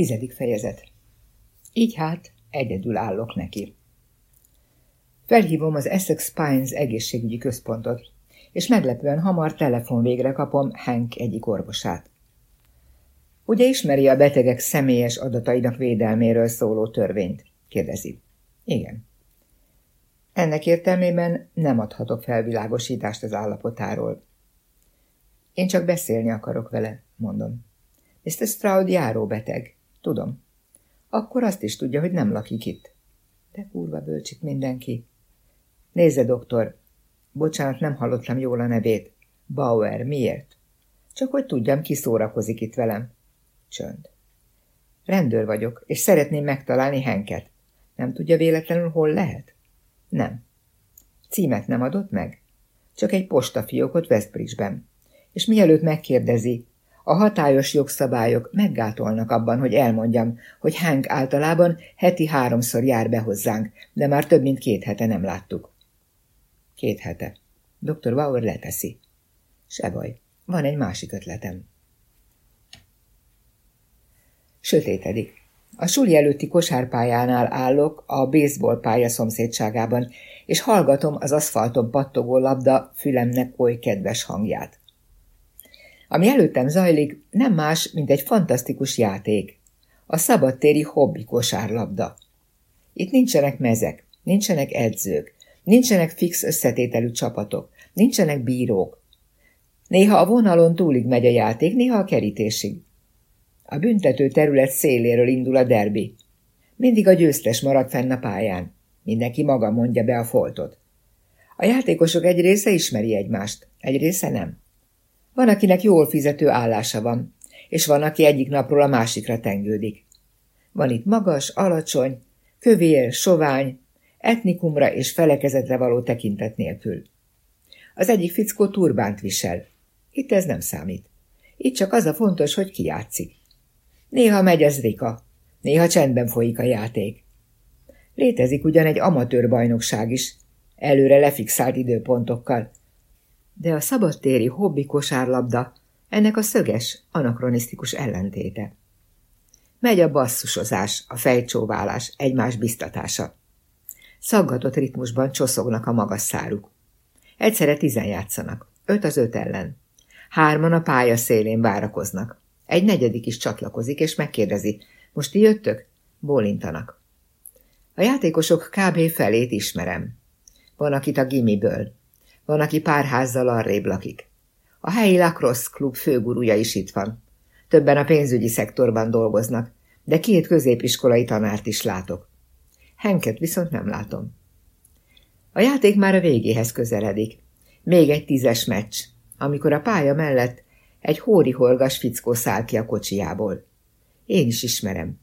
Tizedik fejezet. Így hát egyedül állok neki. Felhívom az Essex Pines egészségügyi központot, és meglepően hamar telefon végre kapom Hank egyik orvosát. Ugye ismeri a betegek személyes adatainak védelméről szóló törvényt? kérdezi. Igen. Ennek értelmében nem adhatok felvilágosítást az állapotáról. Én csak beszélni akarok vele, mondom. Mr. Stroud járóbeteg. Tudom. Akkor azt is tudja, hogy nem lakik itt. De kurva bölcsik mindenki. Nézze, doktor. Bocsánat, nem hallottam jól a nevét. Bauer, miért? Csak hogy tudjam, ki szórakozik itt velem. Csönd. Rendőr vagyok, és szeretném megtalálni Henket. Nem tudja véletlenül, hol lehet? Nem. Címet nem adott meg? Csak egy postafiókot Westbridge-ben. És mielőtt megkérdezi, a hatályos jogszabályok meggátolnak abban, hogy elmondjam, hogy Hank általában heti háromszor jár be hozzánk, de már több mint két hete nem láttuk. Két hete. Dr. Bauer leteszi. Se baj, van egy másik ötletem. Sötétedik. A suli előtti kosárpályánál állok a baseball pálya szomszédságában, és hallgatom az aszfalton pattogó labda fülemnek oly kedves hangját. Ami előttem zajlik, nem más, mint egy fantasztikus játék. A szabadtéri hobbi kosárlabda. Itt nincsenek mezek, nincsenek edzők, nincsenek fix összetételű csapatok, nincsenek bírók. Néha a vonalon túlig megy a játék, néha a kerítésig. A büntető terület széléről indul a derbi. Mindig a győztes marad fenn a pályán. Mindenki maga mondja be a foltot. A játékosok egy része ismeri egymást, egy része nem. Van, akinek jól fizető állása van, és van, aki egyik napról a másikra tengődik. Van itt magas, alacsony, kövér, sovány, etnikumra és felekezetre való tekintet nélkül. Az egyik fickó turbánt visel. Itt ez nem számít. Itt csak az a fontos, hogy ki játszik. Néha megy ez Rika, néha csendben folyik a játék. Létezik ugyan egy amatőr bajnokság is, előre lefixált időpontokkal, de a szabadtéri hobbi kosárlabda ennek a szöges, anakronisztikus ellentéte. Megy a basszusozás, a fejcsóválás, egymás biztatása. Szaggatott ritmusban csoszognak a magas száruk. Egyszerre tizen játszanak, öt az öt ellen. Hárman a pálya szélén várakoznak. Egy negyedik is csatlakozik, és megkérdezi, most ti jöttök? Bólintanak. A játékosok kb. felét ismerem. Van, akit a gimiből, van, aki pár házzal arrébb lakik. A helyi lacrosse klub főgurúja is itt van. Többen a pénzügyi szektorban dolgoznak, de két középiskolai tanárt is látok. Henket viszont nem látom. A játék már a végéhez közeledik. Még egy tízes meccs, amikor a pálya mellett egy hóri-horgas fickó száll ki a kocsijából. Én is ismerem.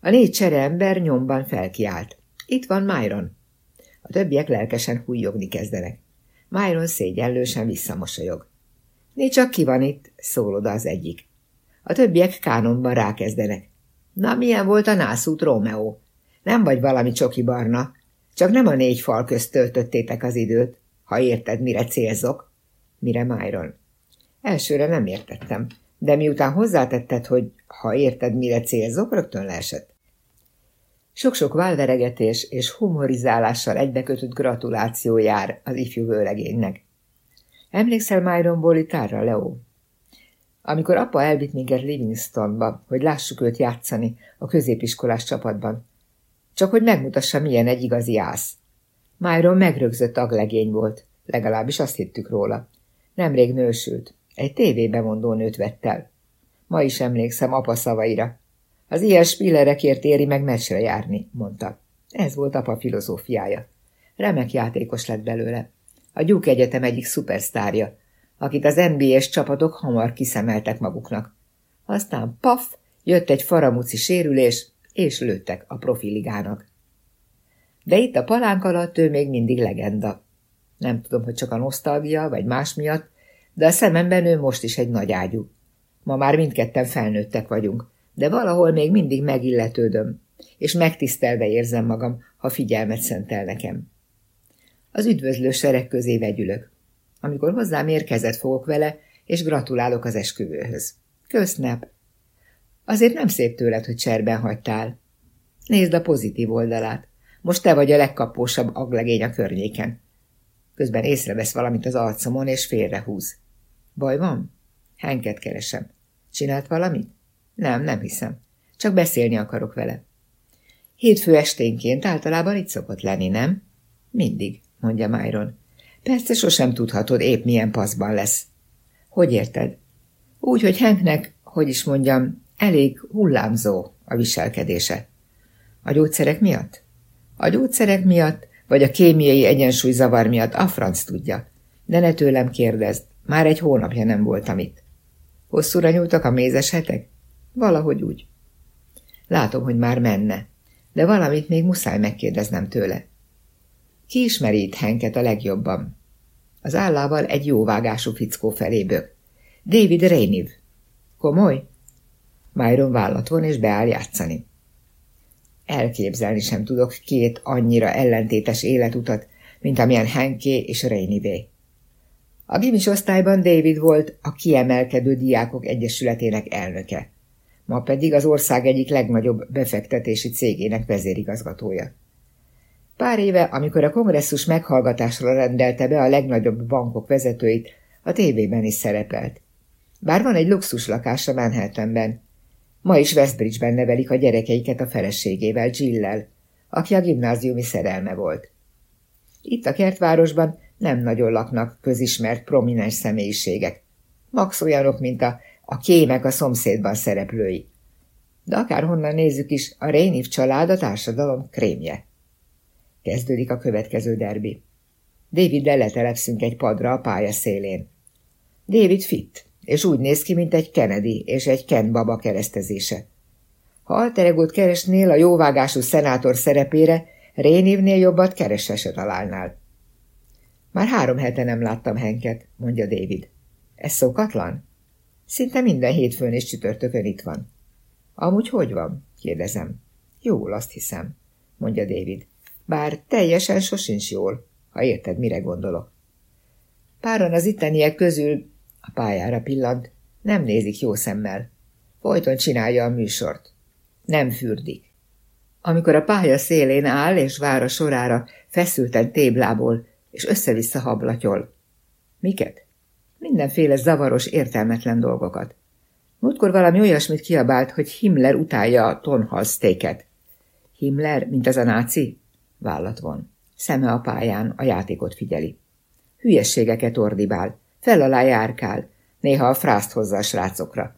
A négy csere ember nyomban felkiált. Itt van Myron. A többiek lelkesen hújjogni kezdenek. Myron szégyenlősen visszamosolyog. Négy csak ki van itt, szól oda az egyik. A többiek kánonban rákezdenek. Na, milyen volt a nászút, Rómeó? Nem vagy valami csoki barna, csak nem a négy fal közt töltöttétek az időt, ha érted, mire célzok. Mire Myron? Elsőre nem értettem, de miután hozzátetted, hogy ha érted, mire célzok, rögtön leesett. Sok-sok válveregetés és humorizálással egybekötött gratuláció jár az ifjú vőlegénynek. Emlékszel Myron Bolitárra, Leo? Amikor apa elvitt minket Livingstonba, hogy lássuk őt játszani a középiskolás csapatban, csak hogy megmutassa, milyen egy igazi ász. Myron megrögzött aglegény volt, legalábbis azt hittük róla. Nemrég nősült, egy tévébemondó nőt vett el. Ma is emlékszem apa szavaira. Az ilyen spillerekért éri meg meccsre járni, mondta. Ez volt apa filozófiája. Remek játékos lett belőle. A Duke Egyetem egyik szupersztárja, akit az NBA-s csapatok hamar kiszemeltek maguknak. Aztán paf, jött egy faramuci sérülés, és lőttek a profiligának. De itt a palánk alatt ő még mindig legenda. Nem tudom, hogy csak a nosztalgia, vagy más miatt, de a szememben ő most is egy nagy ágyú. Ma már mindketten felnőttek vagyunk, de valahol még mindig megilletődöm, és megtisztelve érzem magam, ha figyelmet szentel nekem. Az üdvözlő sereg közé vegyülök. Amikor hozzám érkezett, fogok vele, és gratulálok az esküvőhöz. Kösznep! Azért nem szép tőled, hogy cserben hagytál. Nézd a pozitív oldalát. Most te vagy a legkapósabb aglegény a környéken. Közben észrevesz valamit az arcomon, és félrehúz. Baj van? Henket keresem. Csinált valamit? Nem, nem hiszem. Csak beszélni akarok vele. Hétfő esténként általában itt szokott lenni, nem? Mindig, mondja Myron. Persze sosem tudhatod épp milyen paszban lesz. Hogy érted? Úgy, hogy Hanknek, hogy is mondjam, elég hullámzó a viselkedése. A gyógyszerek miatt? A gyógyszerek miatt, vagy a kémiai egyensúly zavar miatt a franc tudja. De ne tőlem kérdezd, már egy hónapja nem voltam itt. Hosszúra nyúltak a mézes hetek? Valahogy úgy. Látom, hogy már menne, de valamit még muszáj megkérdeznem tőle. Ki ismeri itt Henket a legjobban? Az állával egy jóvágású fickó felé. David Rainiv. Komoly? Myron vállat von és beáll játszani. Elképzelni sem tudok két annyira ellentétes életutat, mint amilyen Henké és Rainivé. A gimis osztályban David volt a Kiemelkedő Diákok Egyesületének elnöke, ma pedig az ország egyik legnagyobb befektetési cégének vezérigazgatója. Pár éve, amikor a kongresszus meghallgatásra rendelte be a legnagyobb bankok vezetőit, a tévében is szerepelt. Bár van egy luxus lakása Manhattanben. Ma is Westbridge-ben nevelik a gyerekeiket a feleségével, Jill-lel, aki a gimnáziumi szerelme volt. Itt a kertvárosban nem nagyon laknak közismert prominens személyiségek. Max olyanok, mint a, a kémek a szomszédban szereplői. De akárhonnan nézzük is, a Réniv család a társadalom krémje. Kezdődik a következő derbi. David letelepszünk egy padra a pálya szélén. David fit, és úgy néz ki, mint egy Kennedy és egy Ken baba keresztezése. Ha alteregót keresnél a jóvágású szenátor szerepére, Rénívnél jobbat keresse se találnál. Már három hete nem láttam Henket, mondja David. Ez szokatlan? Szinte minden hétfőn és csütörtökön itt van. Amúgy hogy van? kérdezem. Jól, azt hiszem, mondja David. Bár teljesen sosincs jól, ha érted, mire gondolok. Páran az itteniek közül a pályára pillant, nem nézik jó szemmel. Folyton csinálja a műsort. Nem fürdik. Amikor a pálya szélén áll és vár a sorára, feszülten téblából, és össze-vissza hablatyol. Miket? Mindenféle zavaros, értelmetlen dolgokat. Múltkor valami olyasmit kiabált, hogy Himmler utálja a tonhalsztéket. Himmler, mint az a náci? Vállat von. Szeme a pályán, a játékot figyeli. Hülyességeket ordibál, fel alá járkál, néha a frászt hozza a srácokra.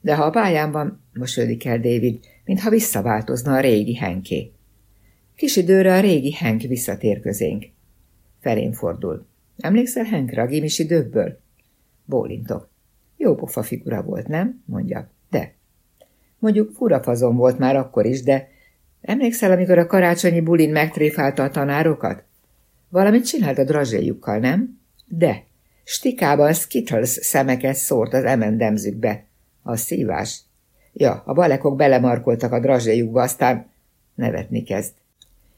De ha a pályán van, mosődik el David, mintha visszaváltozna a régi Henké. Kis időre a régi Henk visszatér közénk. Felén fordul. Emlékszel Henkre a gimis időkből? Bólintok. Jó pofa figura volt, nem? mondja. De. Mondjuk furafazon volt már akkor is, de emlékszel, amikor a karácsonyi bulin megtréfálta a tanárokat? Valamit csinált a drazséjukkal, nem? De. Stikában Skittles szemeket szórt az emendemzükbe. A szívás. Ja, a balekok belemarkoltak a drazséjukba, aztán nevetni kezd.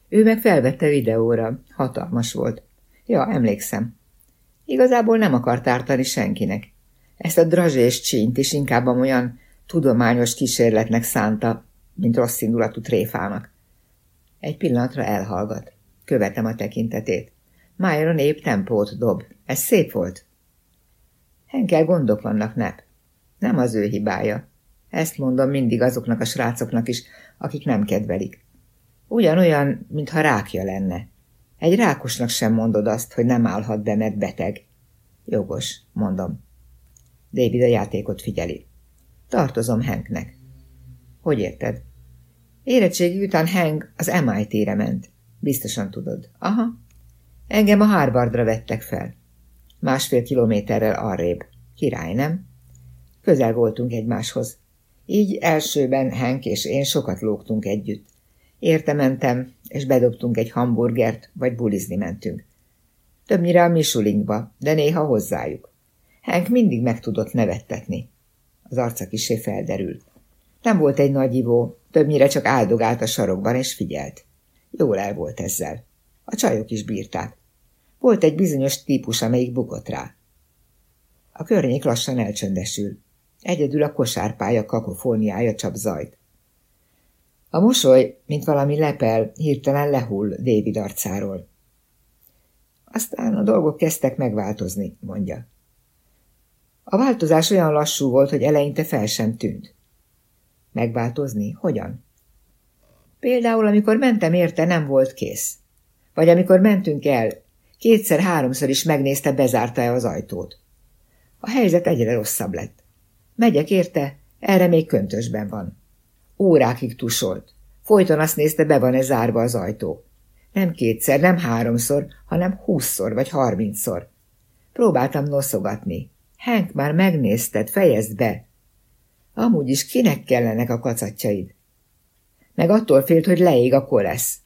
Ő meg felvette videóra. Hatalmas volt. Ja, emlékszem. Igazából nem akart ártani senkinek. Ezt a drazsés csínt is inkább olyan tudományos kísérletnek szánta, mint rossz indulatú tréfának. Egy pillanatra elhallgat. Követem a tekintetét. Myron épp tempót dob. Ez szép volt. Henkel gondok vannak, nep. Nem az ő hibája. Ezt mondom mindig azoknak a srácoknak is, akik nem kedvelik. Ugyanolyan, mintha rákja lenne. Egy rákosnak sem mondod azt, hogy nem állhat be, mert beteg. Jogos, mondom. David a játékot figyeli. Tartozom Hanknek. Hogy érted? Érettségi után Hank az MIT-re ment. Biztosan tudod. Aha. Engem a Harvardra vettek fel. Másfél kilométerrel arrébb. Király, nem? Közel voltunk egymáshoz. Így elsőben Hank és én sokat lógtunk együtt. Érte mentem, és bedobtunk egy hamburgert, vagy bulizni mentünk. Többnyire a Michulinkba, de néha hozzájuk. Hank mindig meg tudott nevettetni. Az arca kisé felderült. Nem volt egy nagy ivó, többnyire csak áldogált a sarokban, és figyelt. Jól el volt ezzel. A csajok is bírták. Volt egy bizonyos típus, amelyik bukott rá. A környék lassan elcsöndesül. Egyedül a kosárpálya kakofóniája csap zajt. A mosoly, mint valami lepel, hirtelen lehull David arcáról. Aztán a dolgok kezdtek megváltozni, mondja. A változás olyan lassú volt, hogy eleinte fel sem tűnt. Megváltozni? Hogyan? Például, amikor mentem érte, nem volt kész. Vagy amikor mentünk el, kétszer-háromszor is megnézte, bezárta-e az ajtót. A helyzet egyre rosszabb lett. Megyek érte, erre még köntösben van. Órákig tusolt. Folyton azt nézte, be van-e zárva az ajtó. Nem kétszer, nem háromszor, hanem húszszor vagy harmincszor. Próbáltam noszogatni. Henk, már megnézted, fejezd be. Amúgy is kinek kellenek a kacatjaid? Meg attól félt, hogy leég a kolesz.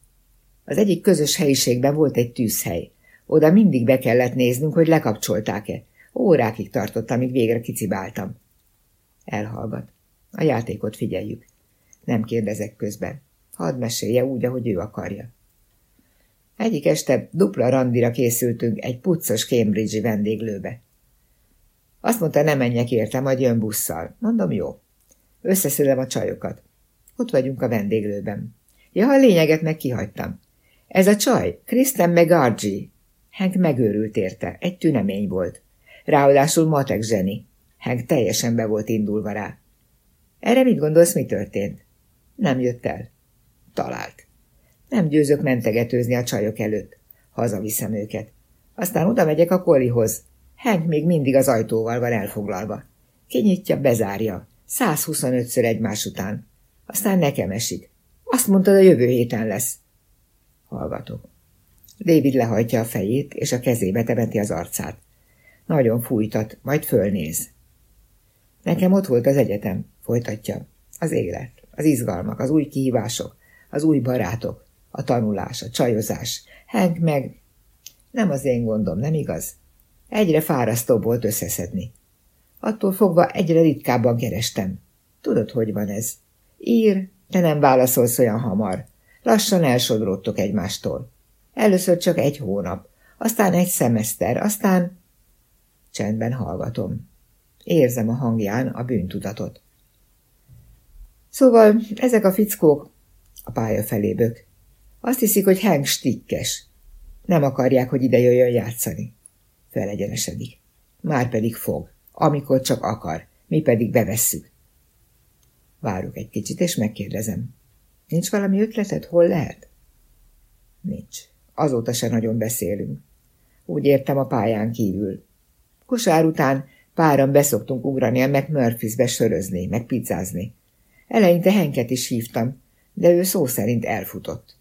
Az egyik közös helyiségben volt egy tűzhely. Oda mindig be kellett néznünk, hogy lekapcsolták-e. Órákig tartott, amíg végre kicibáltam. Elhallgat. A játékot figyeljük. Nem kérdezek közben. Hadd mesélje úgy, ahogy ő akarja. Egyik este dupla randira készültünk egy puccos Cambridge-i vendéglőbe. Azt mondta, nem menjek érte, majd jön busszal. Mondom, jó. Összeszülem a csajokat. Ott vagyunk a vendéglőben. Ja, a lényeget meg kihagytam. Ez a csaj, Kristen McGargy. Hank megőrült érte, egy tünemény volt. Ráadásul matek zseni. Hank teljesen be volt indulva rá. Erre mit gondolsz, mi történt? Nem jött el. Talált. Nem győzök mentegetőzni a csajok előtt. Hazaviszem őket. Aztán oda megyek a kolihoz. Hank még mindig az ajtóval van elfoglalva. Kinyitja, bezárja. 125-ször egymás után. Aztán nekem esik. Azt mondtad, a jövő héten lesz. Hallgatok. David lehajtja a fejét, és a kezébe temeti az arcát. Nagyon fújtat, majd fölnéz. Nekem ott volt az egyetem, folytatja. Az élet, az izgalmak, az új kihívások, az új barátok, a tanulás, a csajozás. Hank meg... Nem az én gondom, nem igaz? Egyre fárasztóbb volt összeszedni. Attól fogva egyre ritkábban kerestem. Tudod, hogy van ez? Ír, te nem válaszolsz olyan hamar. Lassan elsodródtok egymástól. Először csak egy hónap, aztán egy szemeszter, aztán... Csendben hallgatom. Érzem a hangján a bűntudatot. Szóval ezek a fickók a pálya felébök. Azt hiszik, hogy Hank stikkes. Nem akarják, hogy ide jöjjön játszani. Felegyenesedik. Már pedig fog. Amikor csak akar. Mi pedig bevesszük. Várok egy kicsit, és megkérdezem. Nincs valami ötleted, hol lehet? Nincs. Azóta se nagyon beszélünk. Úgy értem a pályán kívül. Kosár után páran beszoktunk ugrani a McMurphys-be sörözni, meg pizzázni. Eleinte Henket is hívtam, de ő szó szerint elfutott.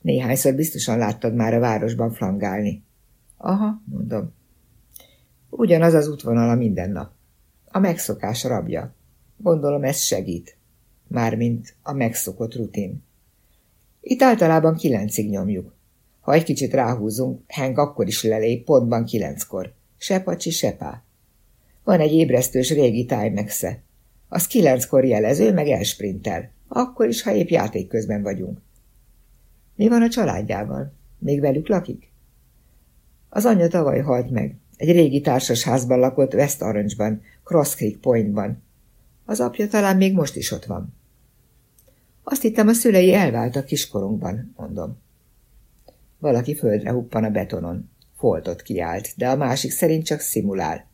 Néhányszor biztosan láttad már a városban flangálni. Aha, mondom. Ugyanaz az útvonala minden nap. A megszokás rabja. Gondolom ez segít. Mármint a megszokott rutin. Itt általában kilencig nyomjuk. Ha egy kicsit ráhúzunk, Hank akkor is lelép, pontban kilenckor. Se pacsi, se pá. Van egy ébresztős régi timex. Az kilenckor jelező, meg elsprintel. Akkor is, ha épp játék közben vagyunk. Mi van a családjával? Még velük lakik? Az anyja tavaly halt meg. Egy régi társasházban lakott West Orange-ban, Cross Creek Point-ban. Az apja talán még most is ott van. Azt hittem, a szülei elváltak kiskorunkban, mondom. Valaki földre huppan a betonon. Foltot kiált, de a másik szerint csak szimulál.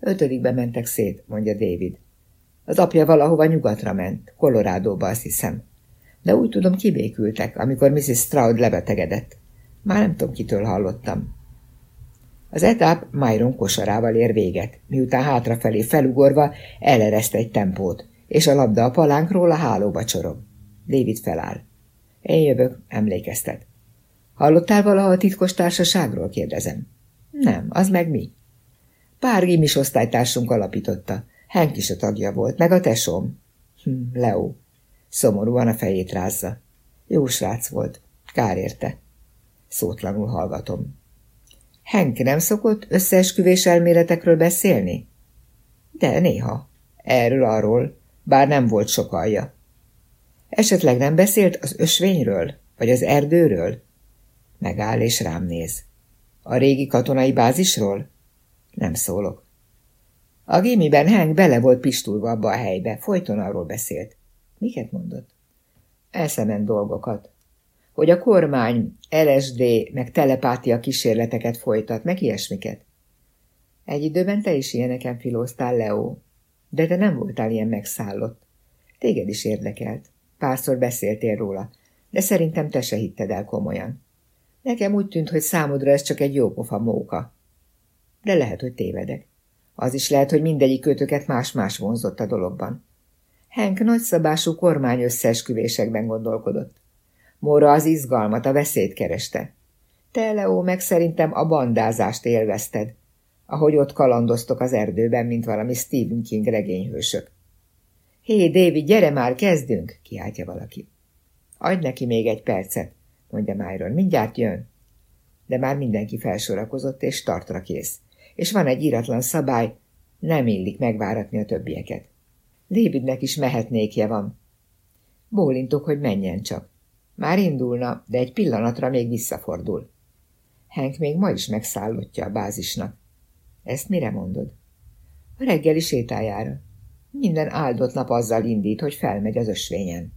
Ötödikbe mentek szét, mondja David. Az apja valahova nyugatra ment, Kolorádóba azt hiszem. De úgy tudom, kibékültek, amikor Mrs. Stroud lebetegedett. Már nem tudom, kitől hallottam. Az etáp Myron kosarával ér véget, miután hátrafelé felugorva elereszt egy tempót, és a labda a palánkról a hálóba csorog. David feláll. Én jövök, emlékeztet. Hallottál valaha a titkos társaságról, kérdezem. Nem, az meg mi? Pár gimis osztálytársunk alapította. Henk is a tagja volt, meg a tesóm. Hm, Leo. Szomorúan a fejét rázza. Jó srác volt. Kár érte. Szótlanul hallgatom. Henk nem szokott összeesküvés elméletekről beszélni? De néha. Erről-arról, bár nem volt sok alja. Esetleg nem beszélt az ösvényről, vagy az erdőről? Megáll és rám néz. A régi katonai bázisról? Nem szólok. A gimiben Hank bele volt pistulva abba a helybe, folyton arról beszélt. Miket mondott? Elszement dolgokat. Hogy a kormány LSD meg telepátia kísérleteket folytat, meg ilyesmiket. Egy időben te is ilyeneken filóztál, Leo, de te nem voltál ilyen megszállott. Téged is érdekelt. Párszor beszéltél róla, de szerintem te se hitted el komolyan. Nekem úgy tűnt, hogy számodra ez csak egy jópofa móka. De lehet, hogy tévedek. Az is lehet, hogy mindegyik kötöket más-más vonzott a dologban. Henk nagyszabású kormány összeesküvésekben gondolkodott. Móra az izgalmat, a veszélyt kereste. Te, Leo, meg szerintem a bandázást élvezted, ahogy ott kalandoztok az erdőben, mint valami Stephen King regényhősök. Hé, David, gyere már, kezdünk, kiáltja valaki. Adj neki még egy percet, mondja Myron, mindjárt jön. De már mindenki felsorakozott, és tartra kész. És van egy íratlan szabály, nem illik megváratni a többieket. Davidnek is mehetnékje van. Bólintok, hogy menjen csak. Már indulna, de egy pillanatra még visszafordul. Henk még ma is megszállottja a bázisnak. Ezt mire mondod? A reggeli sétájára. Minden áldott nap azzal indít, hogy felmegy az ösvényen.